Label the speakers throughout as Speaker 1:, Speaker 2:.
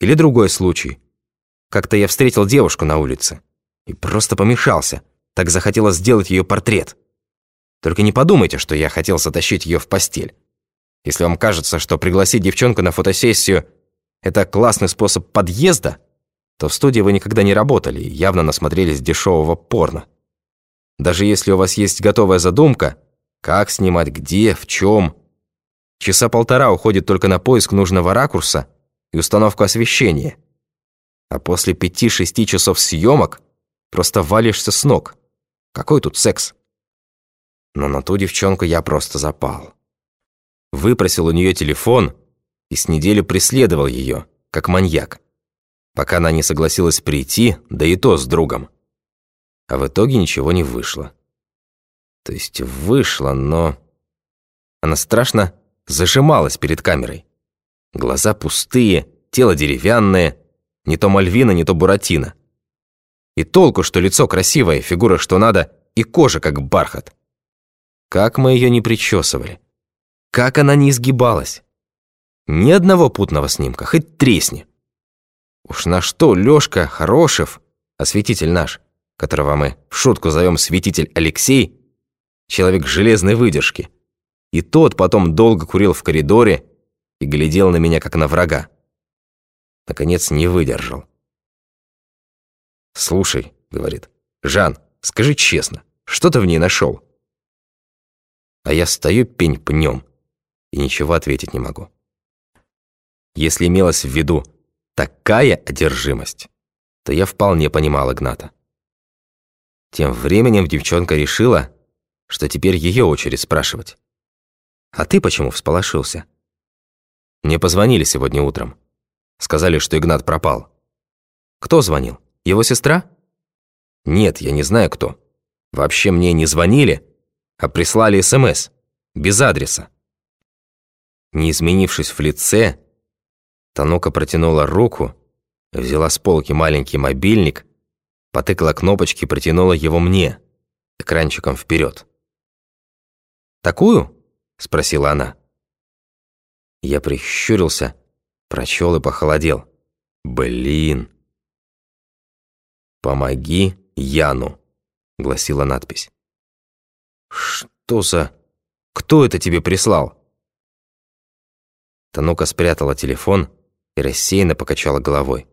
Speaker 1: Или другой случай. Как-то я встретил девушку на улице и просто помешался. Так захотелось сделать ее портрет. Только не подумайте, что я хотел затащить ее в постель. Если вам кажется, что пригласить девчонку на фотосессию – это классный способ подъезда, то в студии вы никогда не работали и явно насмотрелись дешевого порно. Даже если у вас есть готовая задумка, как снимать, где, в чем, часа полтора уходит только на поиск нужного ракурса и установку освещения. А после пяти-шести часов съемок просто валишься с ног. Какой тут секс? Но на ту девчонку я просто запал. Выпросил у нее телефон и с неделю преследовал ее, как маньяк, пока она не согласилась прийти, да и то с другом. А в итоге ничего не вышло. То есть вышло, но... Она страшно зажималась перед камерой. Глаза пустые, тело деревянное, не то Мальвина, не то Буратино. И толку, что лицо красивое, фигура что надо, и кожа как бархат. Как мы ее не причесывали. Как она не изгибалась. Ни одного путного снимка, хоть тресни. Уж на что Лёшка Хорошев, осветитель наш, которого мы в шутку зовем светитель Алексей, человек железной выдержки. И тот потом долго курил в коридоре и глядел на меня, как на врага. Наконец не выдержал. «Слушай», — говорит, — «Жан, скажи честно, что ты в ней нашел?» А я стою пень пнем и ничего ответить не могу. Если имелось в виду такая одержимость, то я вполне понимал Игната. Тем временем девчонка решила, что теперь ее очередь спрашивать. «А ты почему всполошился?» Мне позвонили сегодня утром. Сказали, что Игнат пропал. Кто звонил? Его сестра? Нет, я не знаю кто. Вообще мне не звонили, а прислали СМС. Без адреса. Не изменившись в лице, Танука протянула руку, взяла с полки маленький мобильник, потыкала кнопочки и протянула его мне, экранчиком вперед. «Такую?» — спросила она. Я прищурился, прочел и похолодел. «Блин!» «Помоги Яну», — гласила надпись. «Что за... Кто это тебе прислал?» Танука спрятала телефон и рассеянно покачала головой.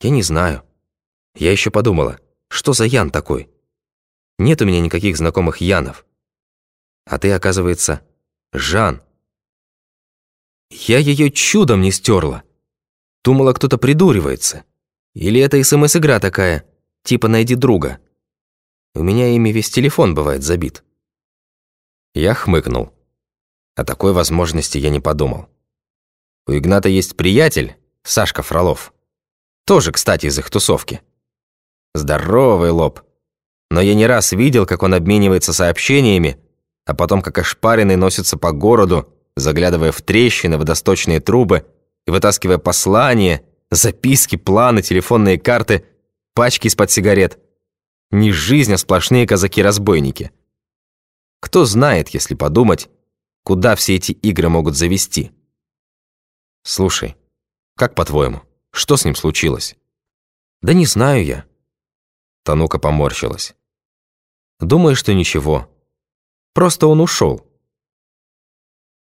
Speaker 1: «Я не знаю. Я еще подумала, что за Ян такой? Нет у меня никаких знакомых Янов. А ты, оказывается, Жан. Я ее чудом не стерла. Думала, кто-то придуривается. Или это СМС-игра такая, типа «найди друга». У меня ими весь телефон бывает забит. Я хмыкнул. О такой возможности я не подумал. У Игната есть приятель, Сашка Фролов. Тоже, кстати, из их тусовки. Здоровый лоб. Но я не раз видел, как он обменивается сообщениями, а потом как ошпаренный носится по городу, заглядывая в трещины, водосточные трубы и вытаскивая послания, записки, планы, телефонные карты, пачки из-под сигарет. Не жизнь, а сплошные казаки-разбойники. Кто знает, если подумать, куда все эти игры могут завести. Слушай, как по-твоему, что с ним случилось? Да не знаю я. Танука поморщилась. Думаю, что ничего. Просто он ушел.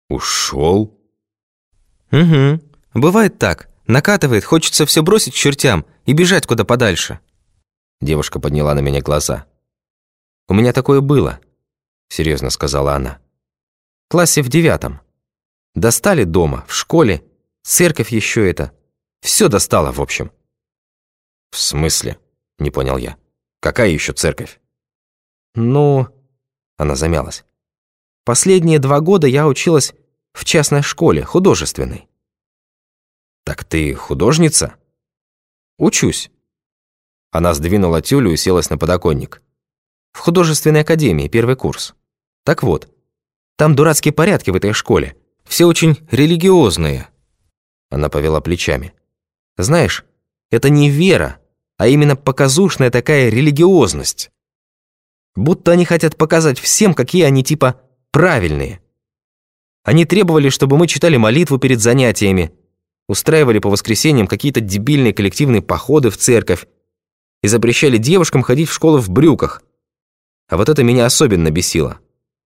Speaker 1: Ушел? Угу. Бывает так. Накатывает, хочется все бросить к чертям и бежать куда подальше. Девушка подняла на меня глаза. У меня такое было серьезно сказала она. В классе в девятом. Достали дома, в школе, церковь еще это. Все достало, в общем. В смысле? Не понял я. Какая еще церковь? Ну, она замялась. Последние два года я училась в частной школе, художественной. Так ты художница? Учусь. Она сдвинула тюлю и селась на подоконник. В художественной академии, первый курс. Так вот, там дурацкие порядки в этой школе. Все очень религиозные. Она повела плечами. Знаешь, это не вера, а именно показушная такая религиозность. Будто они хотят показать всем, какие они типа правильные. Они требовали, чтобы мы читали молитву перед занятиями, устраивали по воскресеньям какие-то дебильные коллективные походы в церковь и запрещали девушкам ходить в школу в брюках. А вот это меня особенно бесило.